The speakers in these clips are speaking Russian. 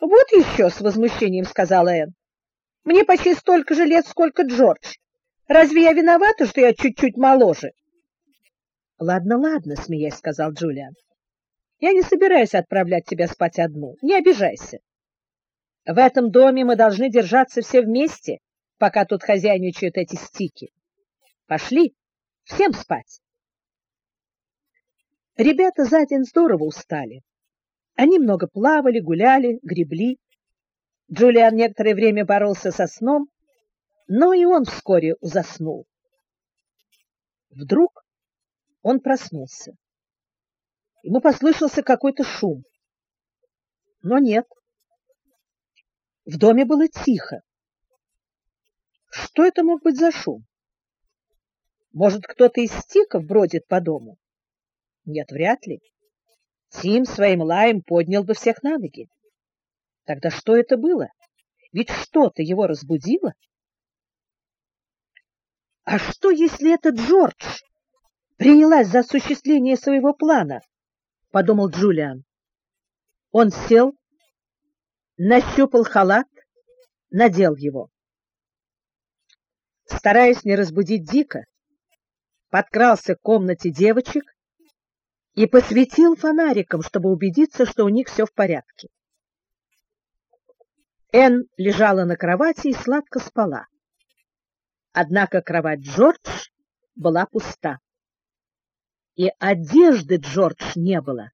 Вот еще, с возмущением сказала Энн. Мне почти столько же лет, сколько Джордж. Разве я виновата, что я чуть-чуть моложе? Ладно, ладно, смеясь, сказал Джулиан. Я не собираюсь отправлять тебя спать одну. Не обижайся. В этом доме мы должны держаться все вместе, пока тут хозяйничают эти стики. Пошли, всем спать. Ребята за день здорово устали. Они много плавали, гуляли, гребли. Джулиан некоторое время боролся со сном, но и он вскоре заснул. Вдруг он проснулся. Ему послышался какой-то шум. Но нет. В доме было тихо. Что это мог быть за шум? Может, кто-то из стиков бродит по дому? Нет, вряд ли. Тим своим лаем поднял бы всех на ноги. Тогда что это было? Ведь что-то его разбудило. А что, если это Джордж принялась за осуществление своего плана? подумал Джулиан. Он сел, нащупал халат, надел его. Стараясь не разбудить Дика, подкрался к комнате девочек и посветил фонариком, чтобы убедиться, что у них все в порядке. Энн лежала на кровати и сладко спала. Однако кровать Джордж была пуста. И одежды Джордж не было.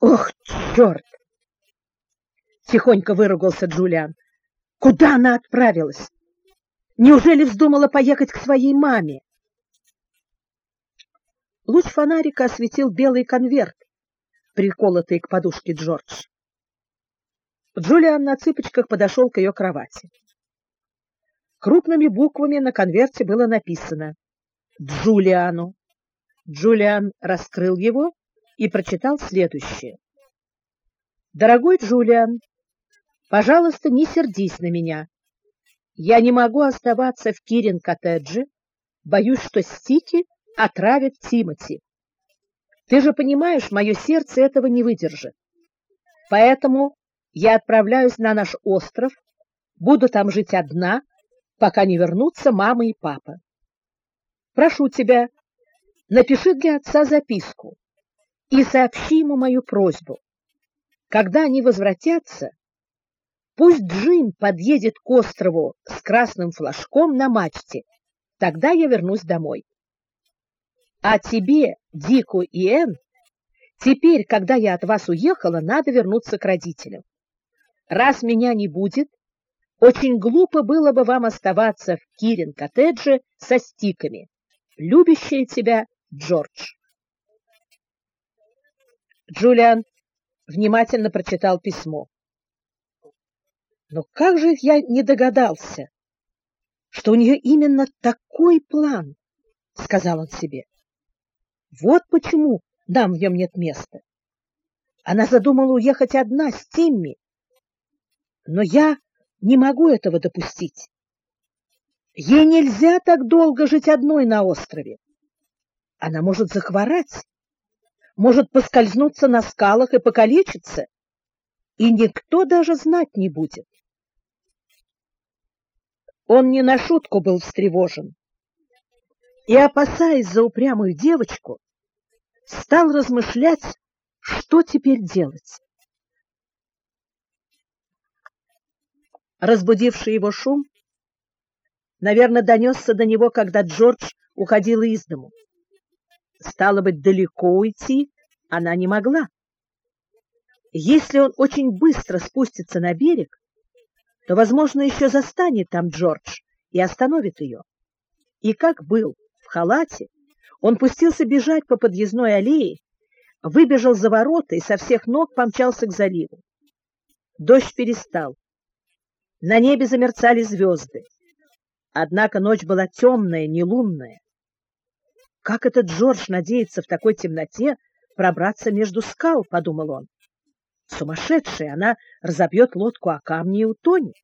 «Ох, черт!» — тихонько выругался Джулиан. «Куда она отправилась? Неужели вздумала поехать к своей маме?» Луч фонарика осветил белый конверт, приколотый к подушке Джордж. Джулиан на цыпочках подошел к ее кровати. Крупными буквами на конверте было написано «Джулиану». Джулиан раскрыл его и прочитал следующее. «Дорогой Джулиан, пожалуйста, не сердись на меня. Я не могу оставаться в Кирин-коттедже, боюсь, что Стики отравит Тимати. Ты же понимаешь, мое сердце этого не выдержит. Поэтому я отправляюсь на наш остров, буду там жить одна, пока не вернутся мама и папа. Прошу тебя, напиши для отца записку и сообщи ему мою просьбу. Когда они возвратятся, пусть Джим подъедет к острову с красным флажком на мачте, тогда я вернусь домой. А тебе, Дику и Энн, теперь, когда я от вас уехала, надо вернуться к родителям. Раз меня не будет, очень глупо было бы вам оставаться в Кирин-коттедже со стиками. Любящая тебя Джордж. Джулиан внимательно прочитал письмо. Но как же я не догадался, что у нее именно такой план, сказал он себе. Вот почему нам в нем нет места. Она задумала уехать одна с Тимми. Но я не могу этого допустить. Ей нельзя так долго жить одной на острове. Она может захворать, может поскользнуться на скалах и покалечиться, и никто даже знать не будет. Он не на шутку был встревожен и, опасаясь за упрямую девочку, стал размышлять, что теперь делать. Разбудивший его шум, наверное, донесся до него, когда Джордж уходила из дому. Стало быть, далеко уйти она не могла. Если он очень быстро спустится на берег, то, возможно, еще застанет там Джордж и остановит ее. И как был в халате, он пустился бежать по подъездной аллее, выбежал за ворота и со всех ног помчался к заливу. Дождь перестал. На небе замерцали звезды. Однако ночь была темная, не лунная. Как этот Джордж надеется в такой темноте пробраться между скал, подумал он. Сумасшедшая, она разобьет лодку о камни и утонет.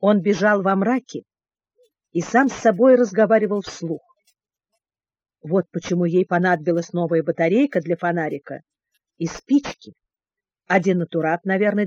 Он бежал во мраке, и сам с собой разговаривал вслух. Вот почему ей понадобилась новая батарейка для фонарика и спички. А денатурат, наверное,